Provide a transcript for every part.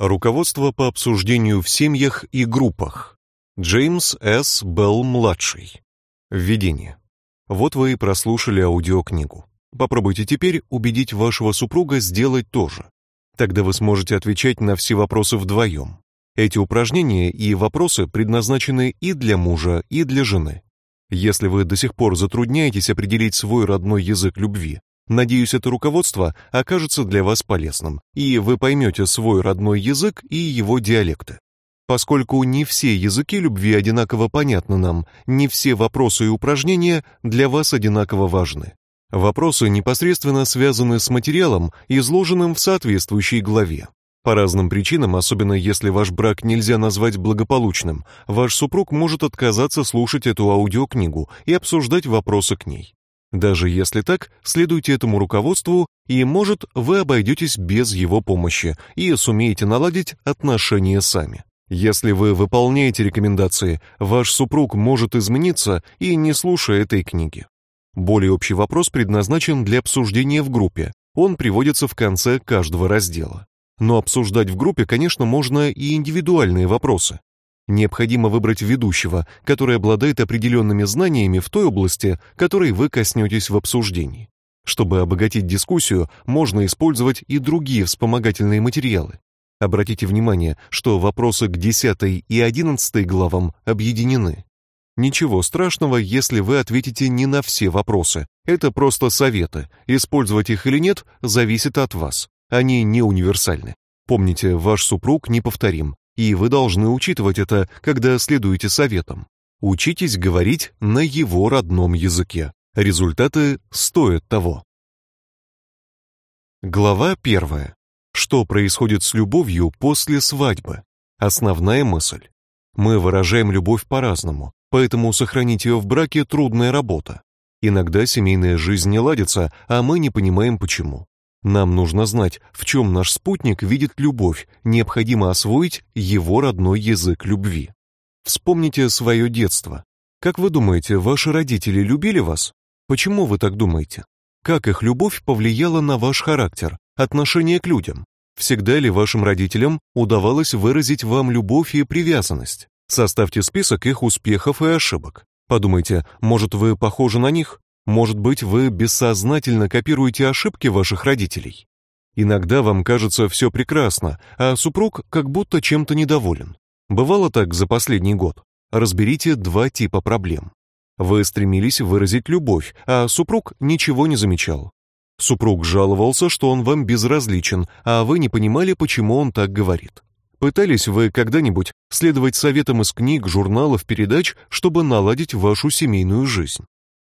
Руководство по обсуждению в семьях и группах. Джеймс С. Белл-младший. Введение. Вот вы и прослушали аудиокнигу. Попробуйте теперь убедить вашего супруга сделать то же. Тогда вы сможете отвечать на все вопросы вдвоем. Эти упражнения и вопросы предназначены и для мужа, и для жены. Если вы до сих пор затрудняетесь определить свой родной язык любви, Надеюсь, это руководство окажется для вас полезным, и вы поймете свой родной язык и его диалекты. Поскольку не все языки любви одинаково понятны нам, не все вопросы и упражнения для вас одинаково важны. Вопросы непосредственно связаны с материалом, изложенным в соответствующей главе. По разным причинам, особенно если ваш брак нельзя назвать благополучным, ваш супруг может отказаться слушать эту аудиокнигу и обсуждать вопросы к ней. Даже если так, следуйте этому руководству, и, может, вы обойдетесь без его помощи и сумеете наладить отношения сами. Если вы выполняете рекомендации, ваш супруг может измениться и не слушая этой книги. Более общий вопрос предназначен для обсуждения в группе. Он приводится в конце каждого раздела. Но обсуждать в группе, конечно, можно и индивидуальные вопросы. Необходимо выбрать ведущего, который обладает определенными знаниями в той области, которой вы коснетесь в обсуждении. Чтобы обогатить дискуссию, можно использовать и другие вспомогательные материалы. Обратите внимание, что вопросы к 10 и 11 главам объединены. Ничего страшного, если вы ответите не на все вопросы. Это просто советы. Использовать их или нет зависит от вас. Они не универсальны. Помните, ваш супруг неповторим, и вы должны учитывать это, когда следуете советам. Учитесь говорить на его родном языке. Результаты стоят того. Глава первая. Что происходит с любовью после свадьбы? Основная мысль. Мы выражаем любовь по-разному, поэтому сохранить ее в браке трудная работа. Иногда семейная жизнь не ладится, а мы не понимаем почему. Нам нужно знать, в чем наш спутник видит любовь, необходимо освоить его родной язык любви. Вспомните свое детство. Как вы думаете, ваши родители любили вас? Почему вы так думаете? Как их любовь повлияла на ваш характер, отношение к людям? Всегда ли вашим родителям удавалось выразить вам любовь и привязанность? Составьте список их успехов и ошибок. Подумайте, может, вы похожи на них? Может быть, вы бессознательно копируете ошибки ваших родителей. Иногда вам кажется все прекрасно, а супруг как будто чем-то недоволен. Бывало так за последний год. Разберите два типа проблем. Вы стремились выразить любовь, а супруг ничего не замечал. Супруг жаловался, что он вам безразличен, а вы не понимали, почему он так говорит. Пытались вы когда-нибудь следовать советам из книг, журналов, передач, чтобы наладить вашу семейную жизнь?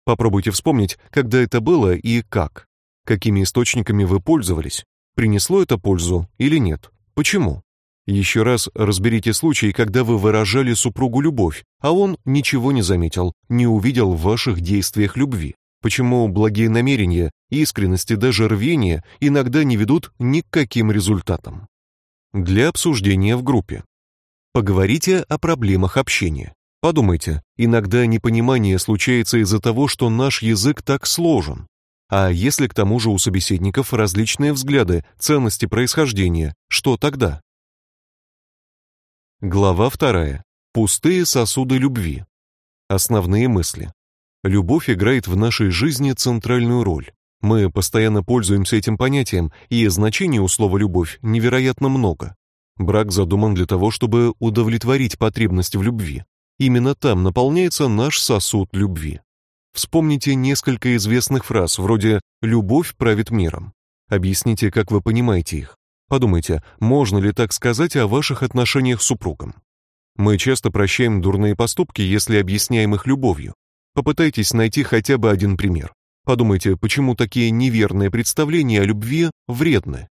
Попробуйте вспомнить, когда это было и как. Какими источниками вы пользовались? Принесло это пользу или нет? Почему? Еще раз разберите случай, когда вы выражали супругу любовь, а он ничего не заметил, не увидел в ваших действиях любви. Почему благие намерения, искренность и даже рвение иногда не ведут ни к каким результатам? Для обсуждения в группе. Поговорите о проблемах общения. Подумайте, иногда непонимание случается из-за того, что наш язык так сложен. А если к тому же у собеседников различные взгляды, ценности происхождения, что тогда? Глава вторая. Пустые сосуды любви. Основные мысли. Любовь играет в нашей жизни центральную роль. Мы постоянно пользуемся этим понятием, и значений у слова любовь невероятно много. Брак задуман для того, чтобы удовлетворить потребность в любви. Именно там наполняется наш сосуд любви. Вспомните несколько известных фраз вроде «любовь правит миром». Объясните, как вы понимаете их. Подумайте, можно ли так сказать о ваших отношениях с супругом. Мы часто прощаем дурные поступки, если объясняем их любовью. Попытайтесь найти хотя бы один пример. Подумайте, почему такие неверные представления о любви вредны.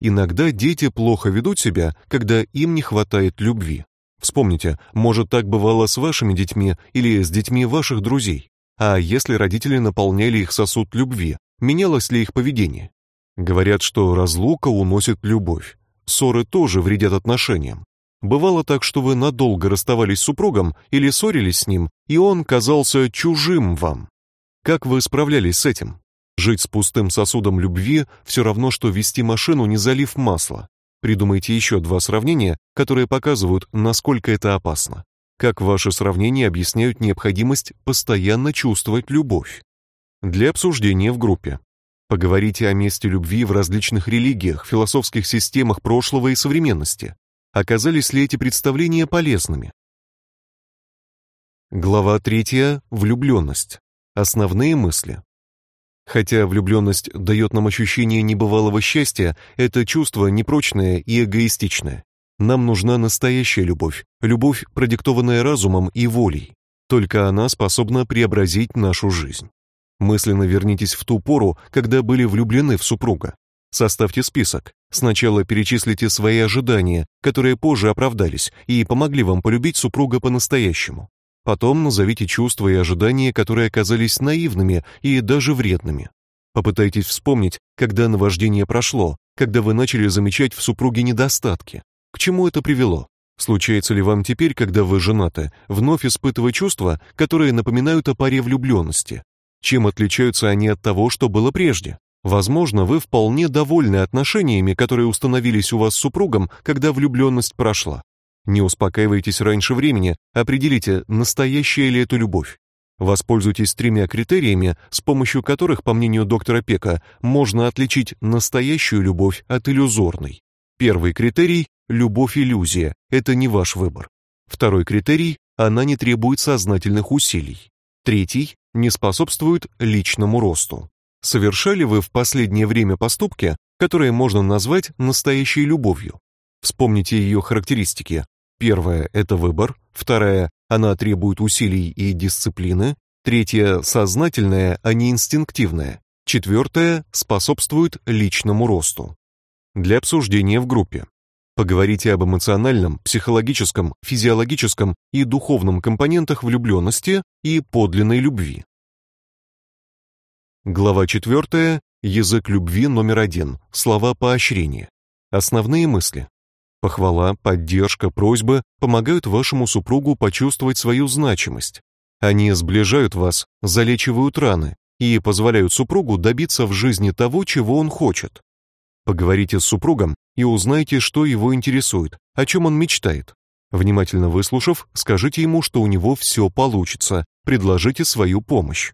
Иногда дети плохо ведут себя, когда им не хватает любви. Вспомните, может так бывало с вашими детьми или с детьми ваших друзей. А если родители наполняли их сосуд любви, менялось ли их поведение? Говорят, что разлука уносит любовь. Ссоры тоже вредят отношениям. Бывало так, что вы надолго расставались с супругом или ссорились с ним, и он казался чужим вам. Как вы справлялись с этим? Жить с пустым сосудом любви все равно что вести машину, не залив масла. Придумайте еще два сравнения, которые показывают, насколько это опасно. Как ваши сравнения объясняют необходимость постоянно чувствовать любовь? Для обсуждения в группе. Поговорите о месте любви в различных религиях, философских системах прошлого и современности. Оказались ли эти представления полезными? Глава 3. Влюбленность. Основные мысли. Хотя влюбленность дает нам ощущение небывалого счастья, это чувство непрочное и эгоистичное. Нам нужна настоящая любовь, любовь, продиктованная разумом и волей. Только она способна преобразить нашу жизнь. Мысленно вернитесь в ту пору, когда были влюблены в супруга. Составьте список. Сначала перечислите свои ожидания, которые позже оправдались и помогли вам полюбить супруга по-настоящему. Потом назовите чувства и ожидания, которые оказались наивными и даже вредными. Попытайтесь вспомнить, когда наваждение прошло, когда вы начали замечать в супруге недостатки. К чему это привело? Случается ли вам теперь, когда вы женаты, вновь испытывать чувства, которые напоминают о паре влюбленности? Чем отличаются они от того, что было прежде? Возможно, вы вполне довольны отношениями, которые установились у вас с супругом, когда влюбленность прошла. Не успокаивайтесь раньше времени, определите, настоящая ли это любовь. Воспользуйтесь тремя критериями, с помощью которых, по мнению доктора Пека, можно отличить настоящую любовь от иллюзорной. Первый критерий любовь-иллюзия это не ваш выбор. Второй критерий она не требует сознательных усилий. Третий не способствует личному росту. Совершали вы в последнее время поступки, которые можно назвать настоящей любовью? Вспомните ее характеристики. Первая это выбор, вторая она требует усилий и дисциплины, третья сознательная, а не инстинктивная, четвертая способствует личному росту. Для обсуждения в группе. Поговорите об эмоциональном, психологическом, физиологическом и духовном компонентах влюбленности и подлинной любви. Глава 4. Язык любви номер один. Слова поощрения. Основные мысли. Похвала, поддержка, просьбы помогают вашему супругу почувствовать свою значимость. Они сближают вас, залечивают раны и позволяют супругу добиться в жизни того, чего он хочет. Поговорите с супругом и узнайте, что его интересует, о чем он мечтает. Внимательно выслушав, скажите ему, что у него все получится, предложите свою помощь.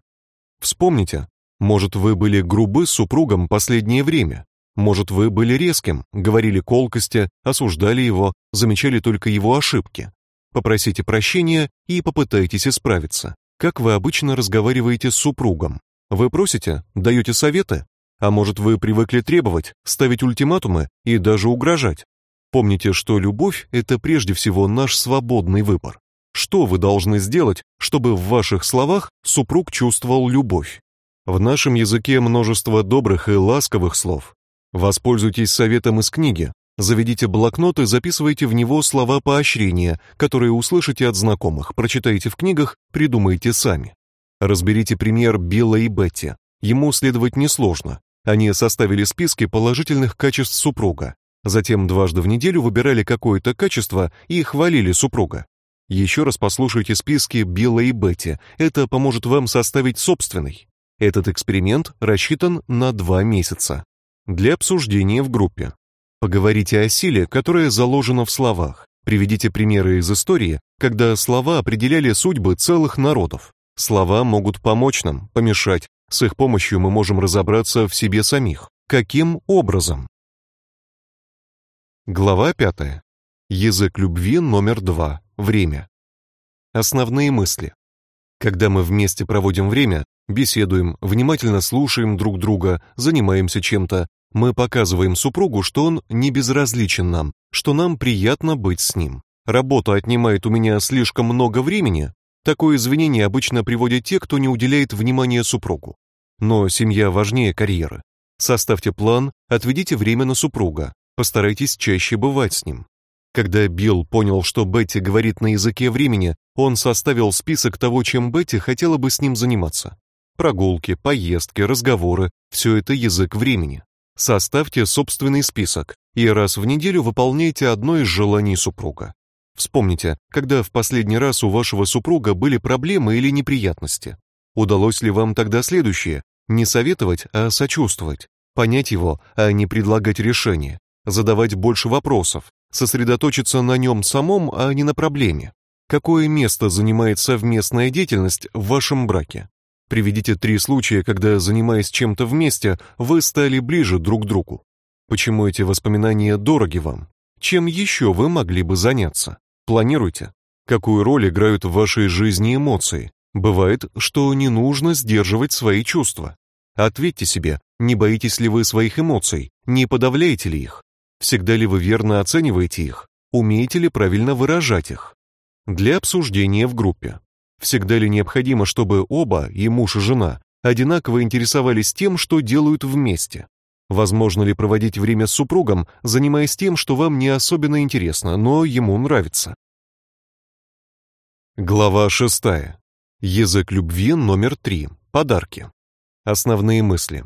Вспомните, может, вы были грубы с супругом последнее время, может, вы были резким, говорили колкости, осуждали его, замечали только его ошибки. Попросите прощения и попытайтесь исправиться. Как вы обычно разговариваете с супругом? Вы просите, даете советы? А может, вы привыкли требовать, ставить ультиматумы и даже угрожать? Помните, что любовь это прежде всего наш свободный выбор. Что вы должны сделать, чтобы в ваших словах супруг чувствовал любовь? В нашем языке множество добрых и ласковых слов, Воспользуйтесь советом из книги. Заведите блокнот и записывайте в него слова поощрения, которые услышите от знакомых, прочитайте в книгах, придумайте сами. Разберите пример Билла и Бетти. Ему следовать несложно. Они составили списки положительных качеств супруга. Затем дважды в неделю выбирали какое-то качество и хвалили супруга. Еще раз послушайте списки Билла и Бетти. Это поможет вам составить собственный. Этот эксперимент рассчитан на два месяца для обсуждения в группе. Поговорите о силе, которая заложена в словах. Приведите примеры из истории, когда слова определяли судьбы целых народов. Слова могут помочь нам, помешать. С их помощью мы можем разобраться в себе самих. Каким образом? Глава 5. Язык любви номер 2. Время. Основные мысли. Когда мы вместе проводим время, беседуем, внимательно слушаем друг друга, занимаемся чем-то, мы показываем супругу, что он не безразличен нам, что нам приятно быть с ним. Работа отнимает у меня слишком много времени. Такое извинение обычно приводят те, кто не уделяет внимания супругу. Но семья важнее карьеры. Составьте план, отведите время на супруга, постарайтесь чаще бывать с ним. Когда Билл понял, что Бетти говорит на языке времени, он составил список того, чем Бетти хотела бы с ним заниматься. Прогулки, поездки, разговоры все это язык времени. Составьте собственный список и раз в неделю выполняйте одно из желаний супруга. Вспомните, когда в последний раз у вашего супруга были проблемы или неприятности. Удалось ли вам тогда следующее: не советовать, а сочувствовать, понять его, а не предлагать решение, задавать больше вопросов, сосредоточиться на нем самом, а не на проблеме. Какое место занимает совместная деятельность в вашем браке? Приведите три случая, когда, занимаясь чем-то вместе, вы стали ближе друг к другу. Почему эти воспоминания дороги вам? Чем еще вы могли бы заняться? Планируйте. Какую роль играют в вашей жизни эмоции? Бывает, что не нужно сдерживать свои чувства. Ответьте себе, не боитесь ли вы своих эмоций, не подавляете ли их? Всегда ли вы верно оцениваете их? Умеете ли правильно выражать их? Для обсуждения в группе. Всегда ли необходимо, чтобы оба, и муж, и жена, одинаково интересовались тем, что делают вместе? Возможно ли проводить время с супругом, занимаясь тем, что вам не особенно интересно, но ему нравится? Глава 6. Язык любви номер 3. Подарки. Основные мысли.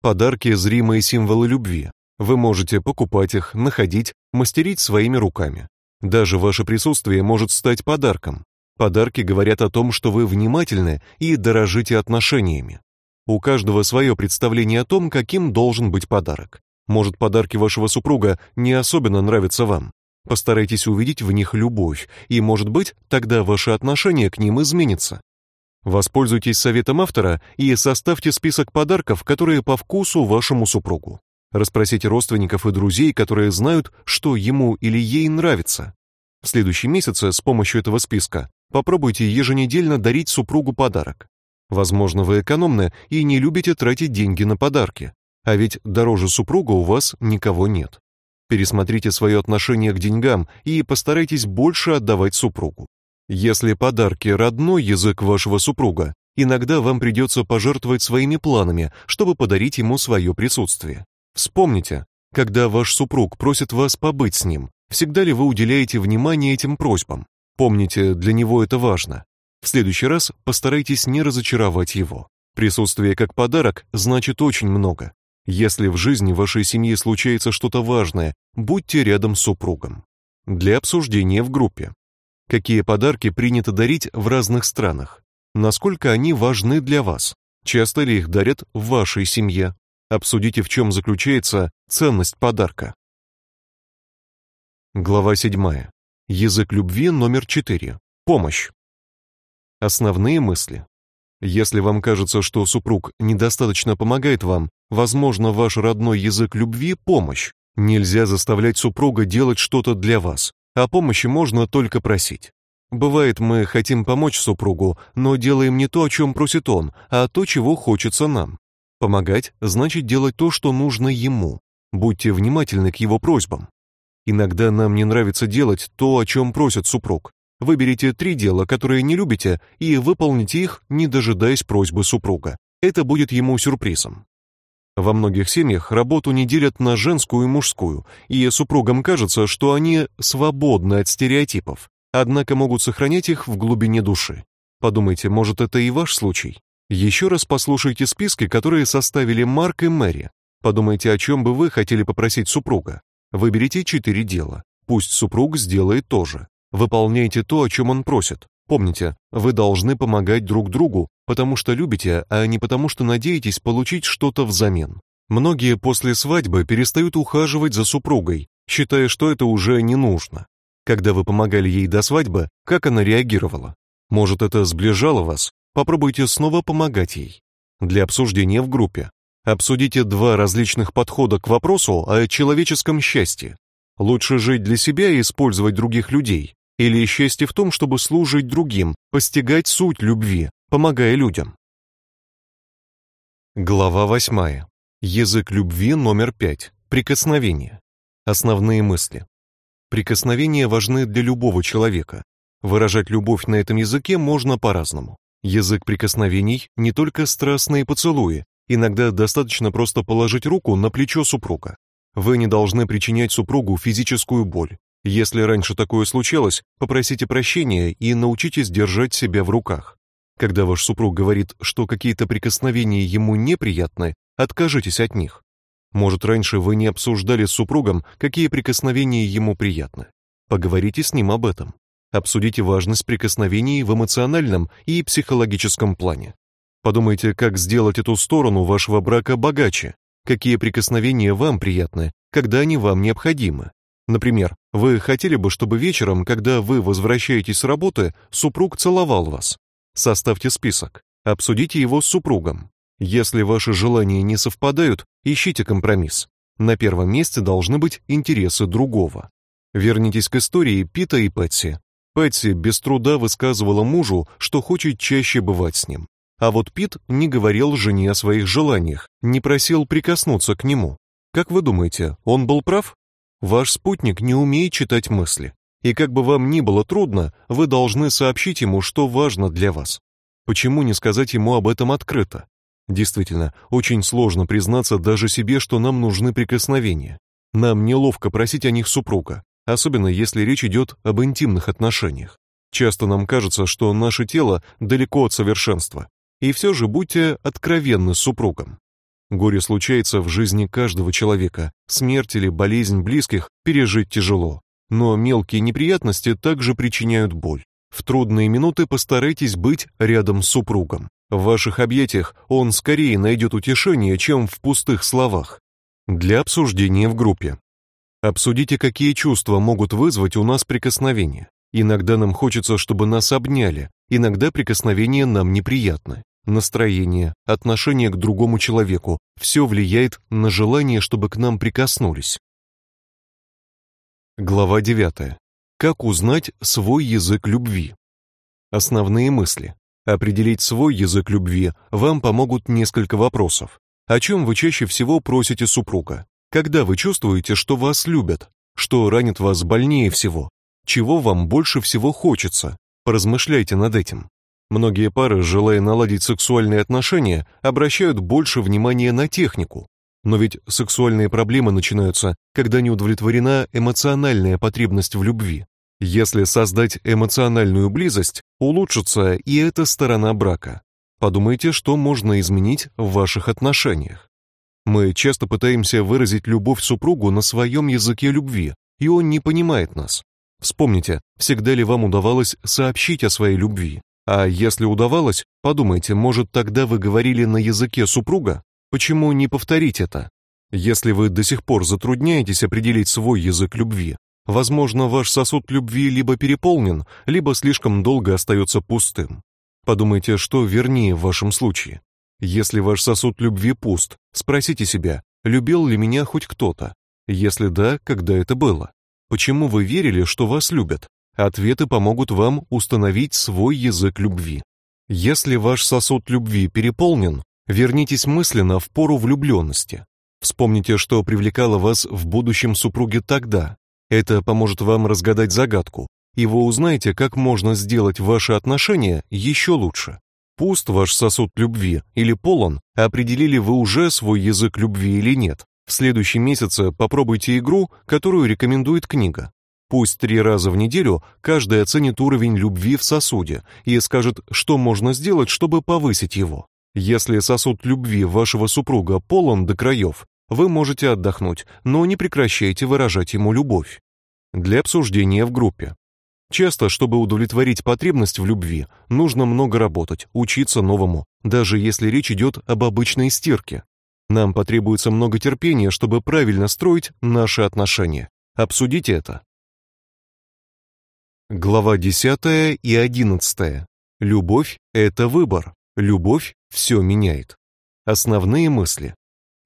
Подарки зримые символы любви. Вы можете покупать их, находить, мастерить своими руками. Даже ваше присутствие может стать подарком. Подарки говорят о том, что вы внимательны и дорожите отношениями. У каждого свое представление о том, каким должен быть подарок. Может, подарки вашего супруга не особенно нравятся вам. Постарайтесь увидеть в них любовь, и, может быть, тогда ваше отношение к ним изменится. Воспользуйтесь советом автора и составьте список подарков, которые по вкусу вашему супругу. Расспросите родственников и друзей, которые знают, что ему или ей нравится. В следующем месяце с помощью этого списка Попробуйте еженедельно дарить супругу подарок. Возможно, вы экономны и не любите тратить деньги на подарки, а ведь дороже супруга у вас никого нет. Пересмотрите свое отношение к деньгам и постарайтесь больше отдавать супругу. Если подарки родной язык вашего супруга, иногда вам придется пожертвовать своими планами, чтобы подарить ему свое присутствие. Вспомните, когда ваш супруг просит вас побыть с ним, всегда ли вы уделяете внимание этим просьбам? Помните, для него это важно. В следующий раз постарайтесь не разочаровать его. Присутствие как подарок значит очень много. Если в жизни вашей семьи случается что-то важное, будьте рядом с супругом. Для обсуждения в группе. Какие подарки принято дарить в разных странах? Насколько они важны для вас? Часто ли их дарят в вашей семье? Обсудите, в чем заключается ценность подарка. Глава 7. Язык любви номер 4. Помощь. Основные мысли. Если вам кажется, что супруг недостаточно помогает вам, возможно, ваш родной язык любви помощь. Нельзя заставлять супруга делать что-то для вас. О помощи можно только просить. Бывает, мы хотим помочь супругу, но делаем не то, о чем просит он, а то, чего хочется нам. Помогать значит делать то, что нужно ему. Будьте внимательны к его просьбам. Иногда нам не нравится делать то, о чем просит супруг. Выберите три дела, которые не любите, и выполните их, не дожидаясь просьбы супруга. Это будет ему сюрпризом. Во многих семьях работу не делят на женскую и мужскую, и супругам кажется, что они свободны от стереотипов, однако могут сохранять их в глубине души. Подумайте, может, это и ваш случай? Еще раз послушайте списки, которые составили Марк и Мэри. Подумайте, о чем бы вы хотели попросить супруга. Выберите четыре дела. Пусть супруг сделает то же. Выполняйте то, о чем он просит. Помните, вы должны помогать друг другу, потому что любите, а не потому что надеетесь получить что-то взамен. Многие после свадьбы перестают ухаживать за супругой, считая, что это уже не нужно. Когда вы помогали ей до свадьбы, как она реагировала? Может, это сближало вас? Попробуйте снова помогать ей. Для обсуждения в группе. Обсудите два различных подхода к вопросу о человеческом счастье. Лучше жить для себя и использовать других людей, или счастье в том, чтобы служить другим, постигать суть любви, помогая людям. Глава 8. Язык любви номер 5. Прикосновение. Основные мысли. Прикосновения важны для любого человека. Выражать любовь на этом языке можно по-разному. Язык прикосновений не только страстные поцелуи, Иногда достаточно просто положить руку на плечо супруга. Вы не должны причинять супругу физическую боль. Если раньше такое случалось, попросите прощения и научитесь держать себя в руках. Когда ваш супруг говорит, что какие-то прикосновения ему неприятны, откажитесь от них. Может, раньше вы не обсуждали с супругом, какие прикосновения ему приятны. Поговорите с ним об этом. Обсудите важность прикосновений в эмоциональном и психологическом плане. Подумайте, как сделать эту сторону вашего брака богаче, какие прикосновения вам приятны когда они вам необходимы. Например, вы хотели бы, чтобы вечером, когда вы возвращаетесь с работы, супруг целовал вас. Составьте список, обсудите его с супругом. Если ваши желания не совпадают, ищите компромисс. На первом месте должны быть интересы другого. Вернитесь к истории Пита и Пэтси. Пэтси без труда высказывала мужу, что хочет чаще бывать с ним. А вот Пит не говорил жене о своих желаниях, не просил прикоснуться к нему. Как вы думаете, он был прав? Ваш спутник не умеет читать мысли. И как бы вам ни было трудно, вы должны сообщить ему, что важно для вас. Почему не сказать ему об этом открыто? Действительно, очень сложно признаться даже себе, что нам нужны прикосновения. Нам неловко просить о них супруга, особенно если речь идет об интимных отношениях. Часто нам кажется, что наше тело далеко от совершенства. И все же будьте откровенны с супругом. Горе случается в жизни каждого человека. Смерть или болезнь близких пережить тяжело, но мелкие неприятности также причиняют боль. В трудные минуты постарайтесь быть рядом с супругом. В ваших объятиях он скорее найдет утешение, чем в пустых словах. Для обсуждения в группе. Обсудите, какие чувства могут вызвать у нас прикосновение. Иногда нам хочется, чтобы нас обняли, иногда прикосновения нам неприятны. Настроение, отношение к другому человеку все влияет на желание, чтобы к нам прикоснулись. Глава 9. Как узнать свой язык любви? Основные мысли. Определить свой язык любви вам помогут несколько вопросов. О чем вы чаще всего просите супруга? Когда вы чувствуете, что вас любят? Что ранит вас больнее всего? Чего вам больше всего хочется? Поразмышляйте над этим. Многие пары, желая наладить сексуальные отношения, обращают больше внимания на технику. Но ведь сексуальные проблемы начинаются, когда не удовлетворена эмоциональная потребность в любви. Если создать эмоциональную близость, улучшится и эта сторона брака. Подумайте, что можно изменить в ваших отношениях. Мы часто пытаемся выразить любовь супругу на своем языке любви, и он не понимает нас. Вспомните, всегда ли вам удавалось сообщить о своей любви? А если удавалось, подумайте, может, тогда вы говорили на языке супруга? Почему не повторить это? Если вы до сих пор затрудняетесь определить свой язык любви, возможно, ваш сосуд любви либо переполнен, либо слишком долго остается пустым. Подумайте, что вернее в вашем случае. Если ваш сосуд любви пуст, спросите себя, любил ли меня хоть кто-то? Если да, когда это было? Почему вы верили, что вас любят? Ответы помогут вам установить свой язык любви. Если ваш сосуд любви переполнен, вернитесь мысленно в пору влюбленности. Вспомните, что привлекало вас в будущем супруге тогда. Это поможет вам разгадать загадку, и вы узнаете, как можно сделать ваши отношения еще лучше. Пуст ваш сосуд любви или полон, определили вы уже свой язык любви или нет. В следующем месяце попробуйте игру, которую рекомендует книга. Пусть три раза в неделю каждый оценит уровень любви в сосуде и скажет, что можно сделать, чтобы повысить его. Если сосуд любви вашего супруга полон до краев, вы можете отдохнуть, но не прекращайте выражать ему любовь. Для обсуждения в группе. Часто, чтобы удовлетворить потребность в любви, нужно много работать, учиться новому, даже если речь идет об обычной стирке. Нам потребуется много терпения, чтобы правильно строить наши отношения. Обсудите это. Глава 10 и 11. Любовь это выбор. Любовь все меняет. Основные мысли.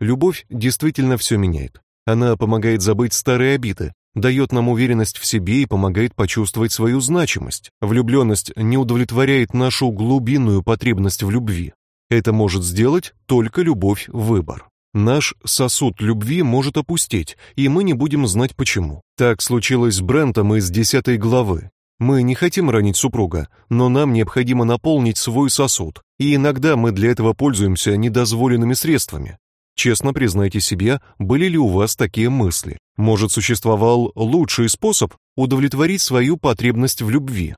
Любовь действительно все меняет. Она помогает забыть старые обиды, дает нам уверенность в себе и помогает почувствовать свою значимость. Влюбленность не удовлетворяет нашу глубинную потребность в любви. Это может сделать только любовь-выбор. Наш сосуд любви может опустеть, и мы не будем знать почему. Так случилось с Брентом из 10 главы. Мы не хотим ранить супруга, но нам необходимо наполнить свой сосуд, и иногда мы для этого пользуемся недозволенными средствами. Честно признайте себе, были ли у вас такие мысли? Может, существовал лучший способ удовлетворить свою потребность в любви?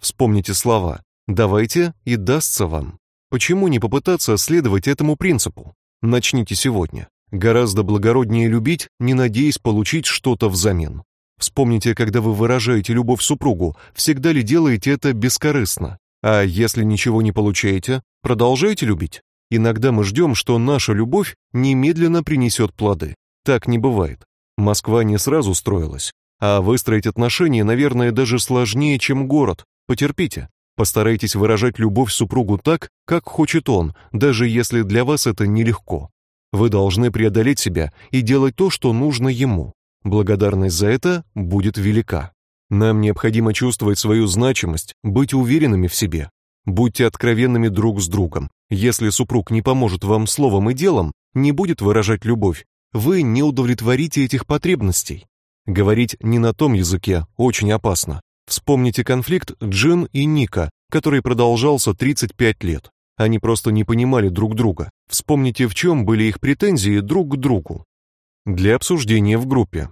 Вспомните слова «давайте и дастся вам». Почему не попытаться следовать этому принципу? Начните сегодня. Гораздо благороднее любить, не надеясь получить что-то взамен. Вспомните, когда вы выражаете любовь супругу, всегда ли делаете это бескорыстно? А если ничего не получаете, продолжайте любить. Иногда мы ждем, что наша любовь немедленно принесет плоды. Так не бывает. Москва не сразу строилась, а выстроить отношения, наверное, даже сложнее, чем город. Потерпите. Постарайтесь выражать любовь супругу так, как хочет он, даже если для вас это нелегко. Вы должны преодолеть себя и делать то, что нужно ему. Благодарность за это будет велика. Нам необходимо чувствовать свою значимость, быть уверенными в себе. Будьте откровенными друг с другом. Если супруг не поможет вам словом и делом, не будет выражать любовь, вы не удовлетворите этих потребностей. Говорить не на том языке очень опасно. Вспомните конфликт Джин и Ника, который продолжался 35 лет. Они просто не понимали друг друга. Вспомните, в чем были их претензии друг к другу. Для обсуждения в группе.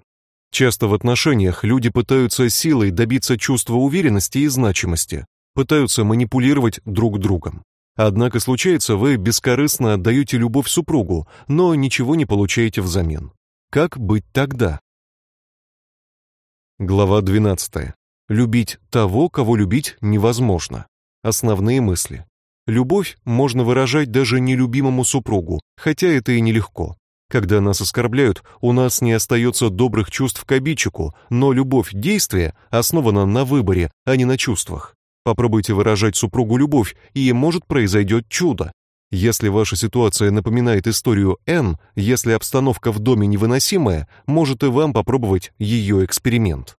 Часто в отношениях люди пытаются силой добиться чувства уверенности и значимости, пытаются манипулировать друг другом. Однако случается, вы бескорыстно отдаете любовь супругу, но ничего не получаете взамен. Как быть тогда? Глава 12. Любить того, кого любить невозможно. Основные мысли. Любовь можно выражать даже нелюбимому супругу, хотя это и нелегко. Когда нас оскорбляют, у нас не остается добрых чувств к обидчику, но любовь действия основана на выборе, а не на чувствах. Попробуйте выражать супругу любовь, и может произойдет чудо. Если ваша ситуация напоминает историю Н, если обстановка в доме невыносимая, может и вам попробовать ее эксперимент.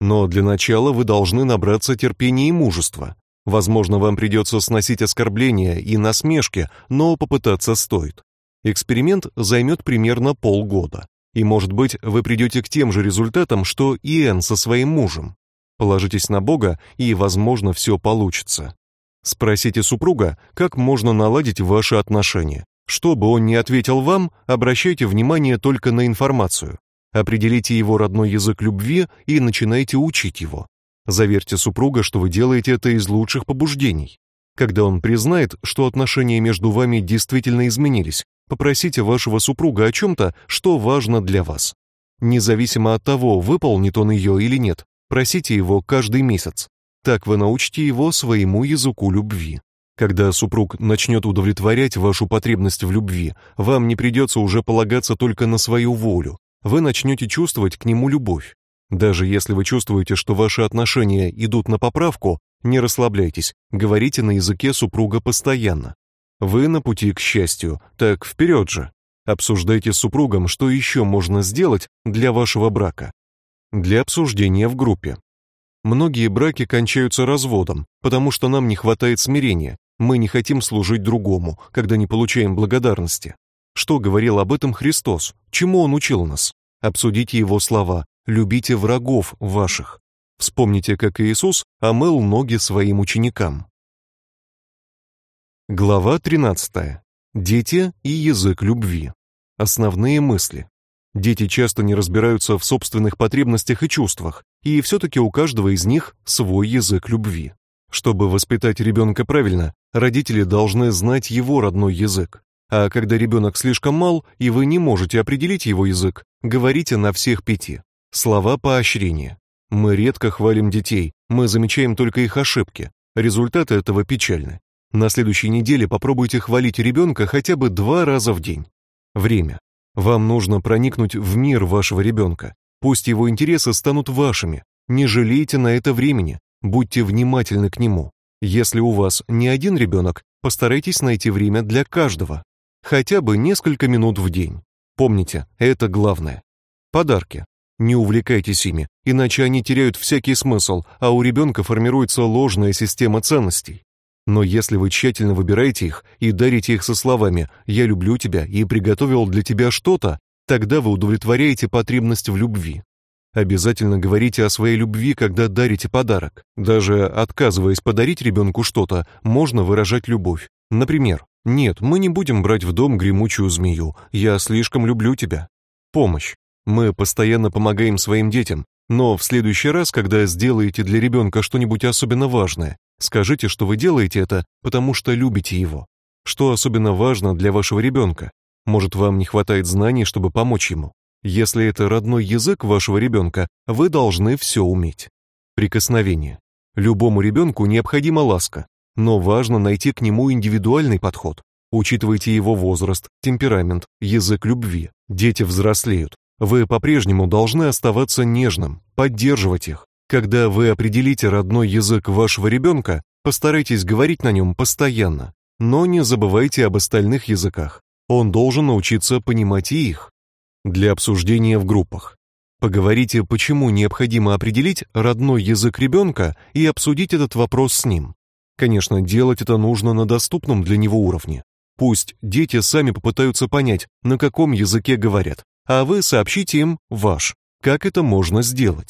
Но для начала вы должны набраться терпения и мужества. Возможно, вам придется сносить оскорбления и насмешки, но попытаться стоит. Эксперимент займет примерно полгода. И, может быть, вы придете к тем же результатам, что и Энн со своим мужем. Положитесь на Бога, и, возможно, все получится. Спросите супруга, как можно наладить ваши отношения. Что бы он ни ответил вам, обращайте внимание только на информацию. Определите его родной язык любви и начинайте учить его. Заверьте супруга, что вы делаете это из лучших побуждений. Когда он признает, что отношения между вами действительно изменились, попросите вашего супруга о чем то что важно для вас. Независимо от того, выполнит он ее или нет, просите его каждый месяц. Так вы научите его своему языку любви. Когда супруг начнет удовлетворять вашу потребность в любви, вам не придется уже полагаться только на свою волю, вы начнете чувствовать к нему любовь. Даже если вы чувствуете, что ваши отношения идут на поправку, не расслабляйтесь, говорите на языке супруга постоянно. Вы на пути к счастью, так вперед же. Обсуждайте с супругом, что еще можно сделать для вашего брака. Для обсуждения в группе. Многие браки кончаются разводом, потому что нам не хватает смирения. Мы не хотим служить другому, когда не получаем благодарности. Что говорил об этом Христос? Чему он учил нас? Обсудите его слова: "Любите врагов ваших". Вспомните, как Иисус омыл ноги своим ученикам. Глава 13. Дети и язык любви. Основные мысли. Дети часто не разбираются в собственных потребностях и чувствах, и все таки у каждого из них свой язык любви. Чтобы воспитать ребенка правильно, родители должны знать его родной язык. А когда ребенок слишком мал, и вы не можете определить его язык, говорите на всех пяти. Слова поощрения. Мы редко хвалим детей, мы замечаем только их ошибки. Результаты этого печальны. На следующей неделе попробуйте хвалить ребенка хотя бы два раза в день. Время. Вам нужно проникнуть в мир вашего ребенка. Пусть его интересы станут вашими. Не жалейте на это времени. Будьте внимательны к нему. Если у вас не один ребенок, постарайтесь найти время для каждого хотя бы несколько минут в день. Помните, это главное. Подарки. Не увлекайтесь ими, иначе они теряют всякий смысл, а у ребенка формируется ложная система ценностей. Но если вы тщательно выбираете их и дарите их со словами «я люблю тебя» и приготовил для тебя что-то, тогда вы удовлетворяете потребность в любви. Обязательно говорите о своей любви, когда дарите подарок. Даже отказываясь подарить ребенку что-то, можно выражать любовь. Например, нет, мы не будем брать в дом гремучую змею. Я слишком люблю тебя. Помощь. Мы постоянно помогаем своим детям, но в следующий раз, когда сделаете для ребенка что-нибудь особенно важное, скажите, что вы делаете это, потому что любите его. Что особенно важно для вашего ребенка? Может, вам не хватает знаний, чтобы помочь ему? Если это родной язык вашего ребенка, вы должны все уметь. Прикосновение. Любому ребенку необходима ласка, но важно найти к нему индивидуальный подход. Учитывайте его возраст, темперамент, язык любви. Дети взрослеют. Вы по-прежнему должны оставаться нежным, поддерживать их. Когда вы определите родной язык вашего ребенка, постарайтесь говорить на нем постоянно, но не забывайте об остальных языках. Он должен научиться понимать и их. Для обсуждения в группах. Поговорите, почему необходимо определить родной язык ребенка и обсудить этот вопрос с ним. Конечно, делать это нужно на доступном для него уровне. Пусть дети сами попытаются понять, на каком языке говорят, а вы сообщите им ваш. Как это можно сделать?